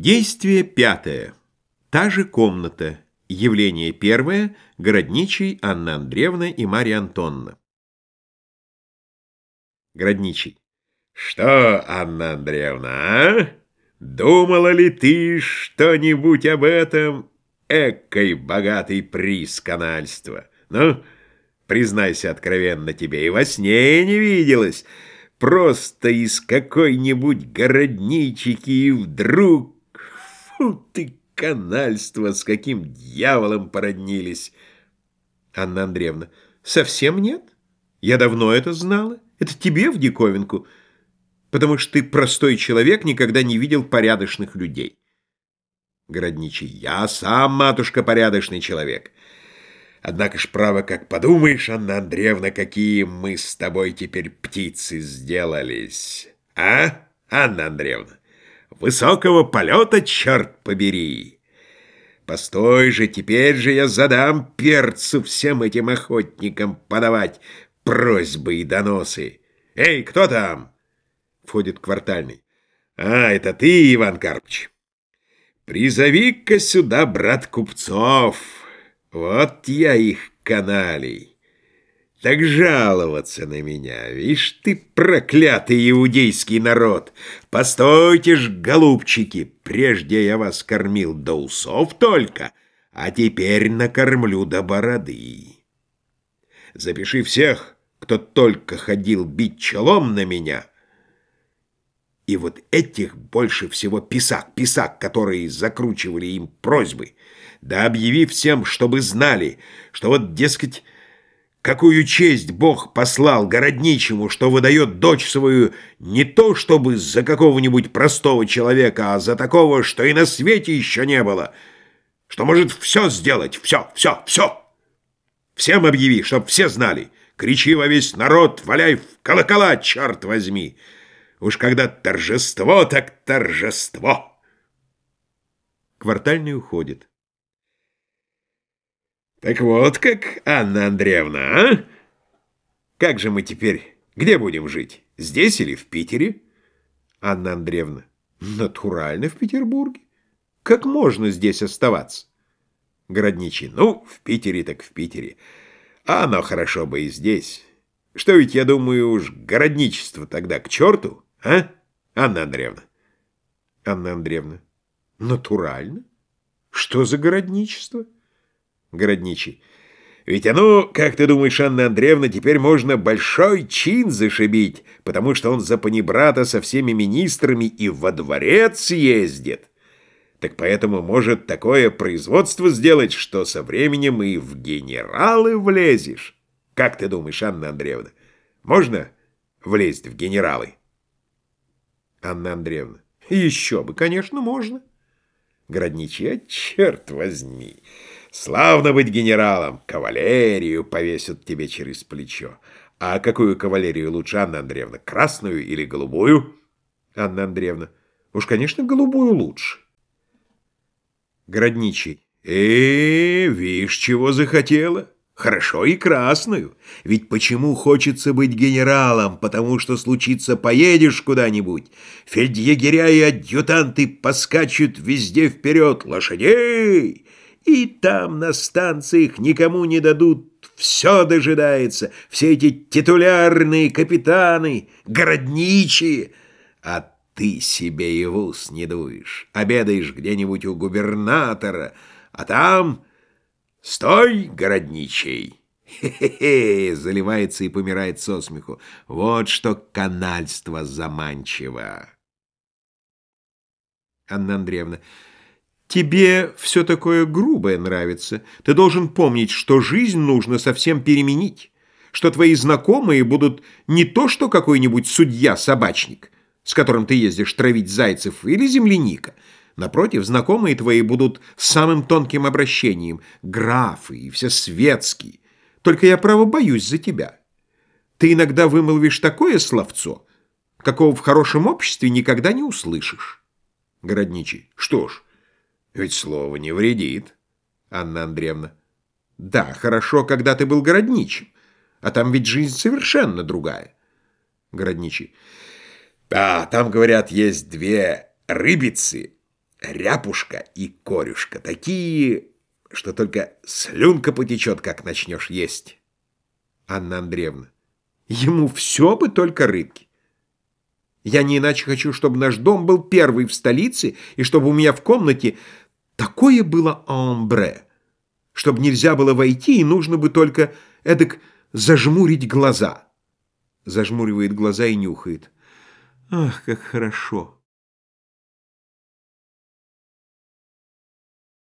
Действие пятое. Та же комната. Явление первое. Городничий Анна Андреевна и Марья Антонна. Городничий. Что, Анна Андреевна, а? Думала ли ты что-нибудь об этом? Экой богатый приз канальства. Ну, признайся откровенно, тебе и во сне не виделось. Просто из какой-нибудь городничики и вдруг Фу ты, канальство, с каким дьяволом породнились. Анна Андреевна. Совсем нет? Я давно это знала. Это тебе в диковинку. Потому что ты простой человек, никогда не видел порядочных людей. Городничий. Я сам, матушка, порядочный человек. Однако ж, право, как подумаешь, Анна Андреевна, какие мы с тобой теперь птицы сделались. А, Анна Андреевна? Высокого полета, черт побери! Постой же, теперь же я задам перцу всем этим охотникам подавать просьбы и доносы. Эй, кто там? Входит квартальный. А, это ты, Иван Карпович. Призови-ка сюда, брат купцов. Вот я их каналей так жаловаться на меня. Вишь ты, проклятый иудейский народ! Постойте ж, голубчики, прежде я вас кормил до усов только, а теперь накормлю до бороды. Запиши всех, кто только ходил бить челом на меня, и вот этих больше всего писак, писак, которые закручивали им просьбы, да объяви всем, чтобы знали, что вот, дескать, Какую честь Бог послал городничему, что выдает дочь свою не то чтобы за какого-нибудь простого человека, а за такого, что и на свете еще не было, что может все сделать, все, все, все. Всем объяви, чтоб все знали. Кричи во весь народ, валяй в колокола, черт возьми. Уж когда торжество, так торжество. Квартальный уходит. Так вот как, Анна Андреевна, а? Как же мы теперь, где будем жить? Здесь или в Питере? Анна Андреевна. Натурально в Петербурге. Как можно здесь оставаться? Городничий. Ну, в Питере так в Питере. А оно хорошо бы и здесь. Что ведь, я думаю, уж городничество тогда к черту, а? Анна Андреевна. Анна Андреевна. Натурально? Что за городничество? Городничий. Ведь оно, как ты думаешь, Анна Андреевна, теперь можно большой чин зашибить, потому что он за панибрата со всеми министрами и во дворец ездит. Так поэтому может такое производство сделать, что со временем и в генералы влезешь. Как ты думаешь, Анна Андреевна, можно влезть в генералы? Анна Андреевна. Еще бы, конечно, можно. Городничий, а черт возьми. Славно быть генералом. Кавалерию повесят тебе через плечо. А какую кавалерию лучше, Анна Андреевна, красную или голубую? Анна Андреевна. Уж, конечно, голубую лучше. Городничий. Э, видишь, чего захотела? Хорошо и красную. Ведь почему хочется быть генералом? Потому что случится, поедешь куда-нибудь. Фельдъегеря и адъютанты поскачут везде вперед. Лошадей! И там на станциях никому не дадут, все дожидается, все эти титулярные капитаны, городничие, а ты себе и в ус не дуешь, обедаешь где-нибудь у губернатора, а там «Стой, городничий!» «Хе-хе-хе!» — заливается и помирает со смеху. Вот что канальство заманчиво. Анна Андреевна, Тебе все такое грубое нравится. Ты должен помнить, что жизнь нужно совсем переменить, что твои знакомые будут не то, что какой-нибудь судья-собачник, с которым ты ездишь травить зайцев или земляника. Напротив, знакомые твои будут самым тонким обращением, графы и все светские. Только я, право, боюсь за тебя. Ты иногда вымолвишь такое словцо, какого в хорошем обществе никогда не услышишь. Городничий. Что ж, ведь слово не вредит. Анна Андреевна. Да, хорошо, когда ты был городничим. А там ведь жизнь совершенно другая. Городничий. Да, там, говорят, есть две рыбицы. ряпушка и корюшка. Такие, что только слюнка потечет, как начнешь есть. Анна Андреевна. Ему все бы только рыбки. Я не иначе хочу, чтобы наш дом был первый в столице, и чтобы у меня в комнате такое было амбре, чтобы нельзя было войти, и нужно бы только эдак зажмурить глаза. Зажмуривает глаза и нюхает. Ах, как хорошо!